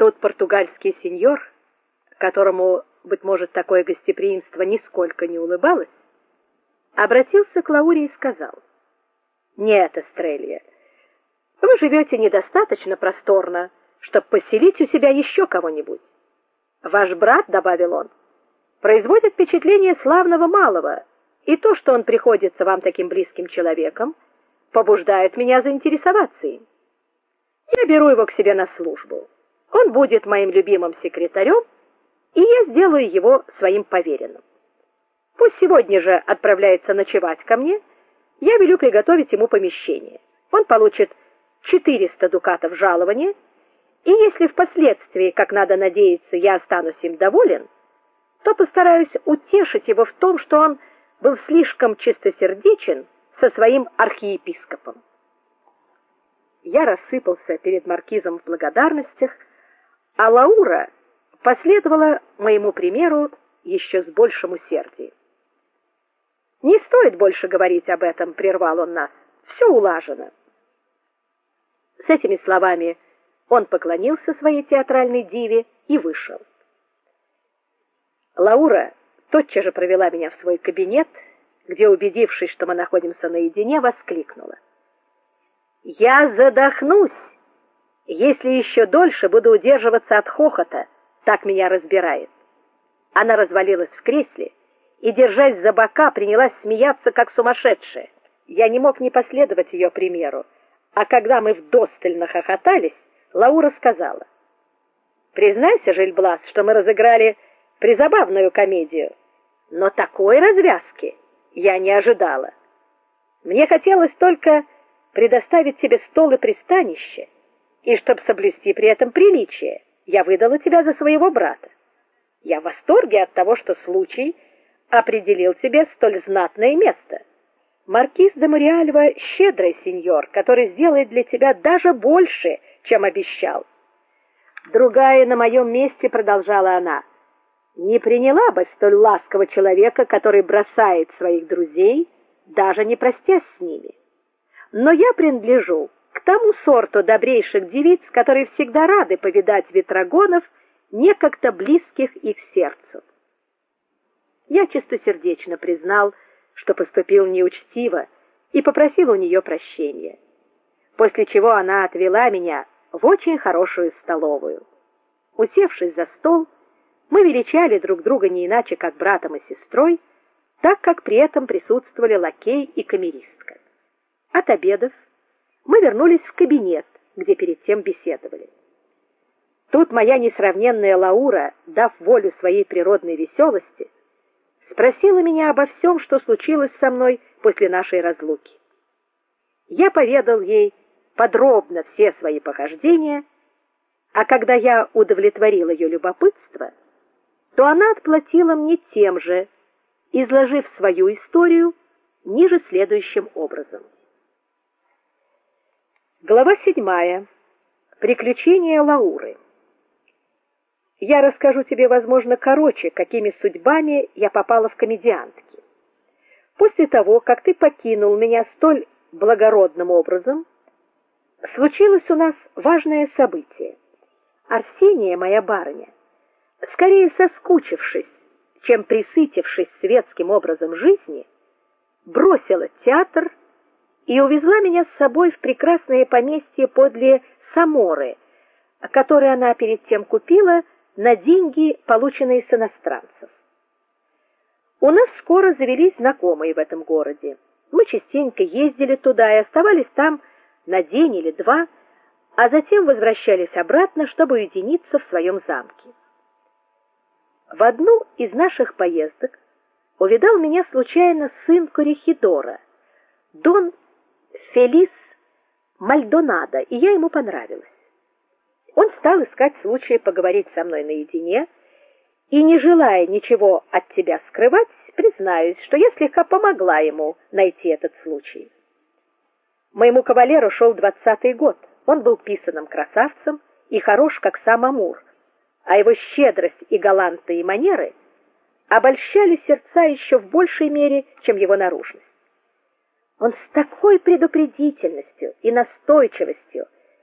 Тот португальский сеньор, которому быть может такое гостеприимство нисколько не улыбалось, обратился к Лауре и сказал: "Нет, Эстрелья, вы живете недостаточно просторно, чтобы поселить у себя еще кого-нибудь. Ваш брат, добавил он, производит впечатление славного малого, и то, что он приходится вам таким близким человеком, побуждает меня заинтересоваться им. Я беру его к себе на службу. Он будет моим любимым секретарем, и я сделаю его своим поверенным. Пусть сегодня же отправляется ночевать ко мне. Я велю приготовить ему помещение. Он получит 400 дукатов жалования, и если впоследствии, как надо надеяться, я останусь им доволен, то постараюсь утешить его в том, что он был слишком чистосердечен со своим архиепископом. Я рассыпался перед маркизом в благодарностях, а Лаура последовала моему примеру еще с большим усердием. Не стоит больше говорить об этом, прервал он нас. Все улажено. С этими словами он поклонился своей театральной диве и вышел. Лаура тотчас же провела меня в свой кабинет, где, убедившись, что мы находимся наедине, воскликнула: "Я задохнусь, если еще дольше буду удерживаться от хохота, так меня разбирает". Она развалилась в кресле и, держась за бока, принялась смеяться как сумасшедшая. Я не мог не последовать ее примеру, а когда мы вдосталь нахохотались, Лаура сказала: "Признайся, Жильблас, что мы разыграли призабавную комедию, но такой развязки я не ожидала. Мне хотелось только предоставить тебе стол и пристанище, и чтобы соблюсти при этом приличие, я выдала тебя за своего брата. Я в восторге от того, что случай определил тебе столь знатное место. Маркиз де Мориальва щедрый сеньор, который сделает для тебя даже больше, чем обещал. Другая на моем месте продолжала она не приняла бы столь ласкового человека, который бросает своих друзей, даже не простясь с ними. Но я принадлежу к тому сорту добрейших девиц, которые всегда рады повидать ветрогонов, некогда близких их сердцу. Я чистосердечно признал, что поступил неучтиво, и попросил у нее прощения. После чего она отвела меня в очень хорошую столовую. Усевшись за стол, мы величали друг друга не иначе, как братом и сестрой, так как при этом присутствовали лакей и камеристка. От обедов мы вернулись в кабинет, где перед тем беседовали. Тут моя несравненная Лаура, дав волю своей природной веселости, спросила меня обо всем, что случилось со мной после нашей разлуки. Я поведал ей подробно все свои похождения, а когда я удовлетворил ее любопытство, то она отплатила мне тем же, изложив свою историю ниже следующим образом. Глава седьмая. Приключения Лауры. Я расскажу тебе, возможно, короче, какими судьбами я попала в комедиантки. После того, как ты покинул меня столь благородным образом, случилось у нас важное событие. Арсения, моя барыня, скорее соскучившись, чем присытившись светским образом жизни, бросила театр и увезла меня с собой в прекрасное поместье подле Саморы, которое она перед тем купила на деньги, полученные с иностранцев. У нас скоро завелись знакомые в этом городе. Мы частенько ездили туда и оставались там на день или два, а затем возвращались обратно, чтобы уединиться в своем замке. В одну из наших поездок увидал меня случайно сын Корихидора, Дон Фелис Мальдонадо, и я ему понравилась. Он стал искать случая поговорить со мной наедине, и не желая ничего от тебя скрывать, признаюсь, что я слегка помогла ему найти этот случай. Моему кавалеру шел двадцатый год. Он был писаным красавцем и хорош как сам Амур а его щедрость и галантные манеры обольщали сердца еще в большей мере, чем его наружность. Он с такой предупредительностью и настойчивостью